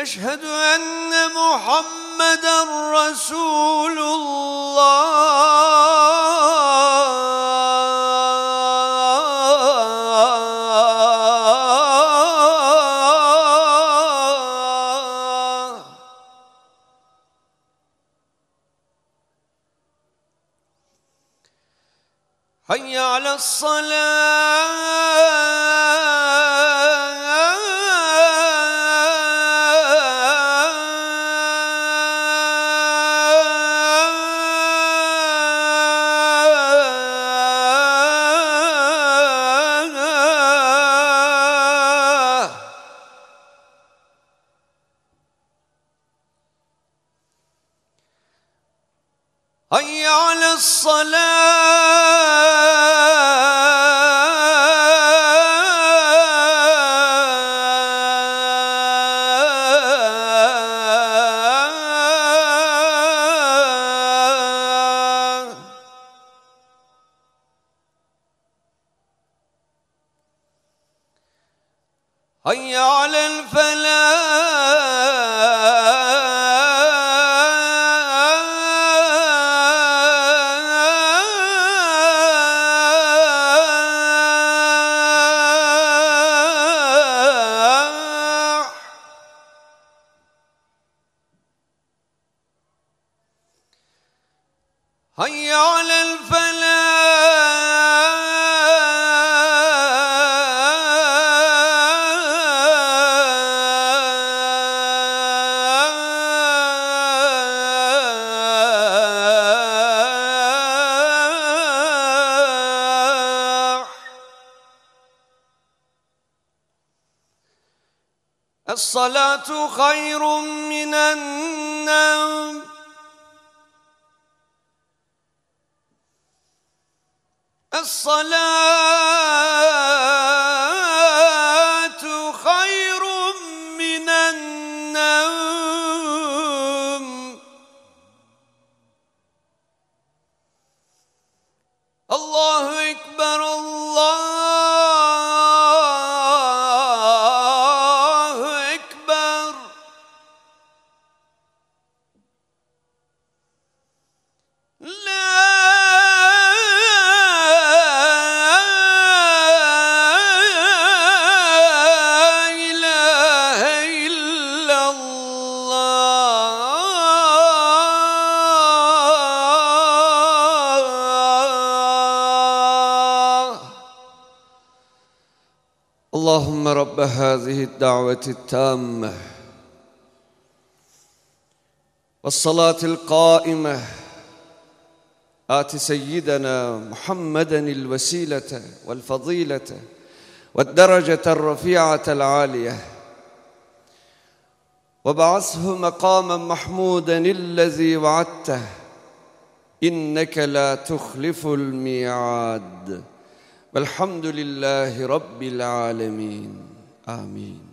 أشهد أن محمدا رسول الله حي على الصلاة هيا على الصلاة. هيا على الفلاح. هيا على الفلاح. الصلاة خير من النوم. الصلاة خير من النوم. الله أكبر اللهم رب هذه الدعوة التامة والصلاة القائمة. آت سيدنا محمدا الوسيلة والفضيلة والدرجة الرفيعة العالية. وبعثه مقاما محمودا الذي وعدته. إنك لا تخلف الميعاد. Velhamdülillahi Rabbil alemin. Amin.